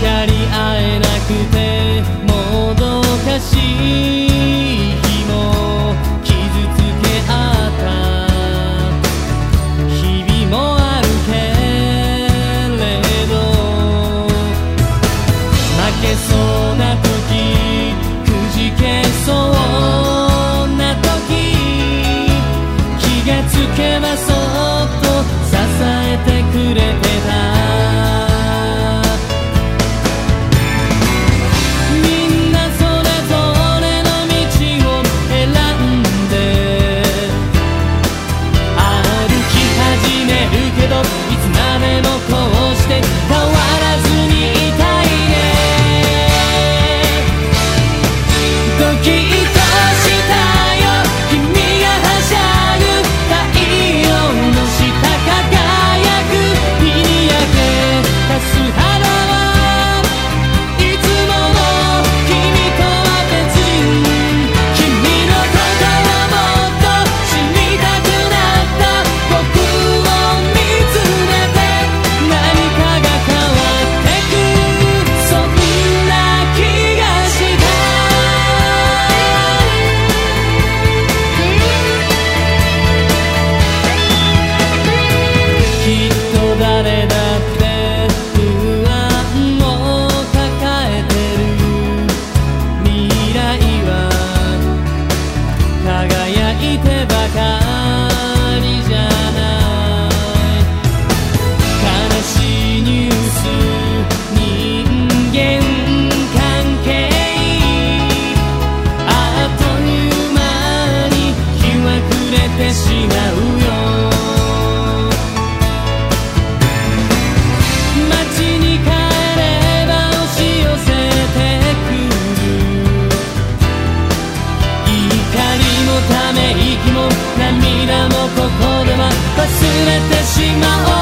かり合えなくてもどかしい日も傷つけ合った日々もあるけれど負けそうな時くじけそうな時気がつけばそうてしまおう